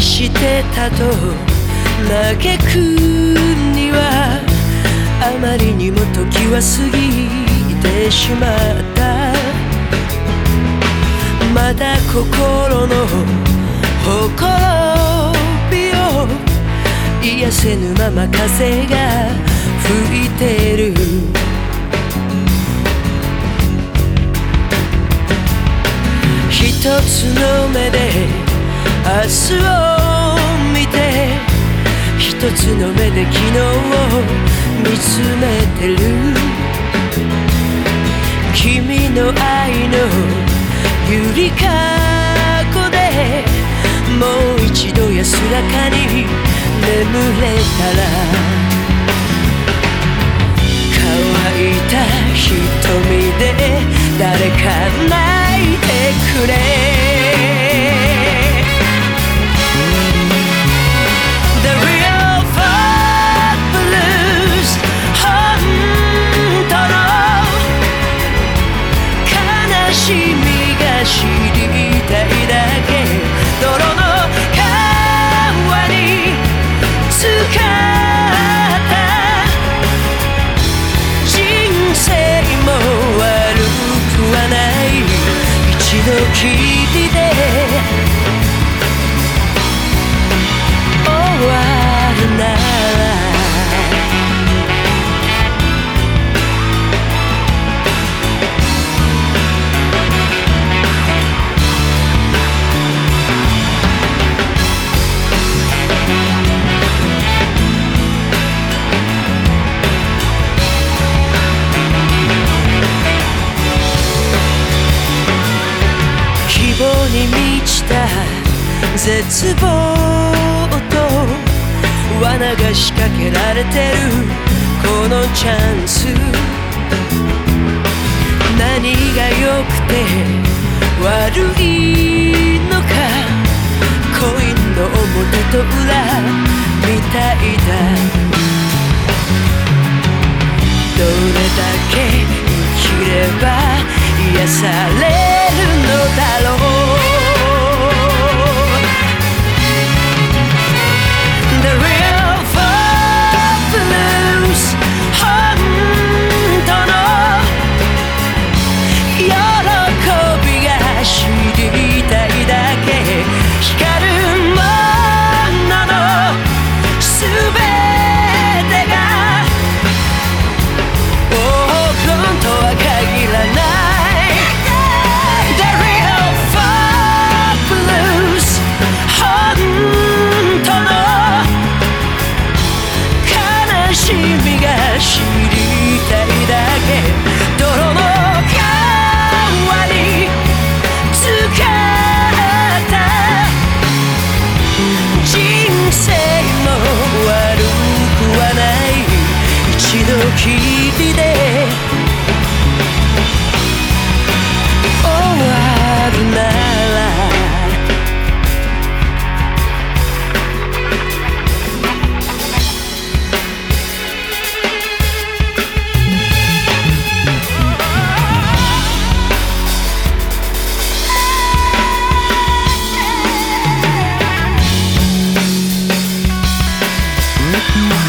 してたと嘆くにはあまりにも時は過ぎてしまった。まだ心のほこびを癒せぬまま風が吹いてる。一つの目で明日を見て一つの目で昨日を見つめてる君の愛のゆりかごでもう一度安らかに眠れたら乾いた瞳で誰か泣いてくれ度きりで終わるした絶望と罠が仕掛けられてる。このチャンス。何が良くて悪いのか。make me